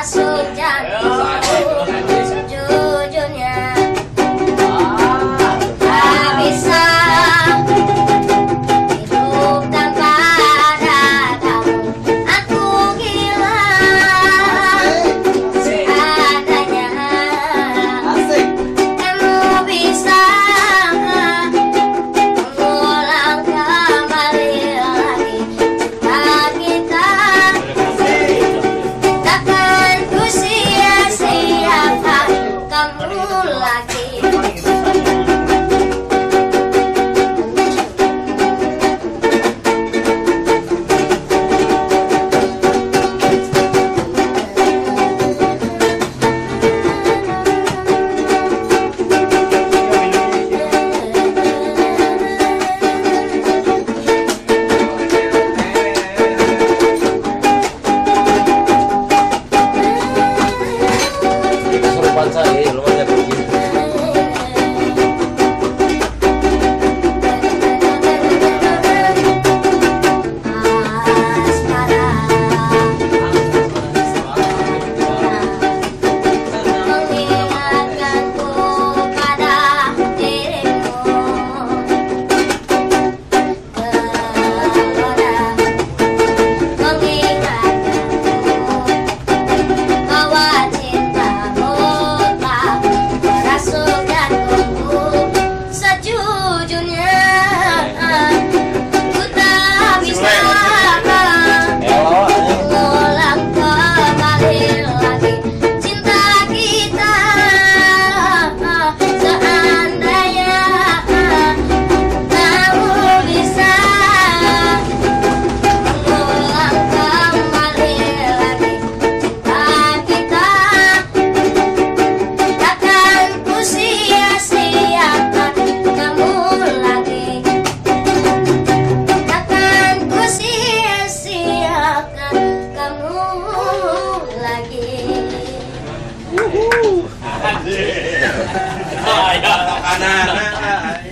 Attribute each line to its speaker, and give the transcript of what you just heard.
Speaker 1: Jantung Rocky. Lagi.
Speaker 2: Kanan.